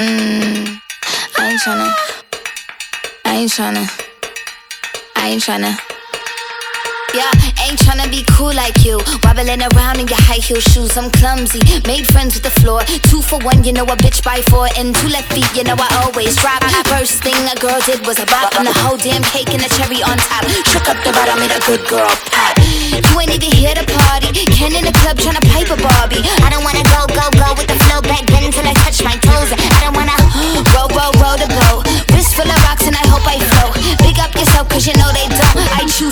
Mm, I ain't tryna. I ain't tryna. I ain't tryna. Yeah, ain't tryna be cool like you. Wobbling around in your high heel shoes, I'm clumsy. Made friends with the floor. Two for one, you know a bitch by four. And two left feet, you know I always drop. First thing a girl did was a bop. And the whole damn cake and the cherry on top. Shook up the bottom, made a good girl pop. You ain't even here to party. Ken in the club tryna pipe a Barbie.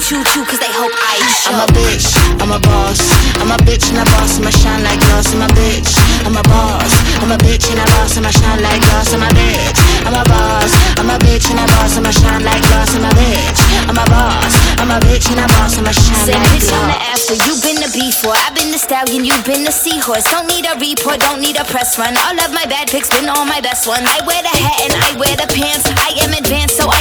I chew, chew cause they hope I show. I'm a bitch, I'm a boss. I'm a bitch and a boss, I'ma shine like glass. I'm a bitch, I'm a boss. I'm a bitch and a boss, I'ma shine like glass. I'm a bitch, I'm a boss. I'm a bitch and a boss, I'ma shine like glass. I'm a bitch, I'm a boss. I'm a bitch and a boss, I'ma shine Say, like bitch, I'm the glass. after. You been the before. I've been the stallion. You've been the seahorse. Don't need a report. Don't need a press run. All of my bad pics been all my best ones. I wear the hat and I wear the pants. I am advanced, so I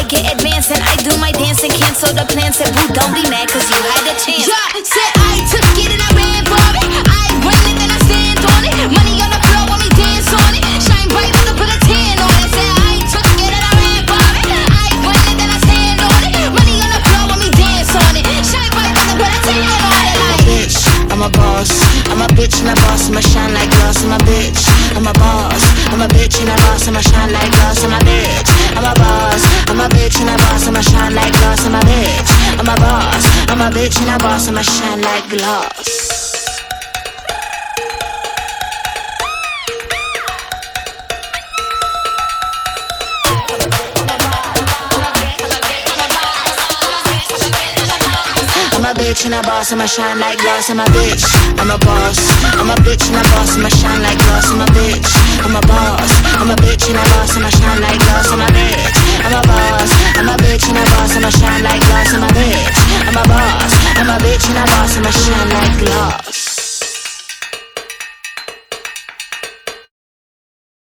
my dance and cancel the plans. Said, boo, don't be mad, cause you had a chance. Yeah, said I took it and I ran for it. I run it and I stand on it. Money on the floor when we dance on it. Shine bright when I put a tan on it. Said I took it and I ran for it. I run it and I stand on it. Money on the floor when we dance on it. Shine bright when I put a tan on it. Like, bitch, I'm a boss. I'm a bitch and a boss, I'ma shine like glass. I'm a bitch, I'm a boss. A bitch and a boss, and I'ma shine like glass. Bitch and a boss, I'ma shine like glass. I'm a bitch, I'm a boss. I'm a bitch and a boss, I'ma shine like glass. I'm a bitch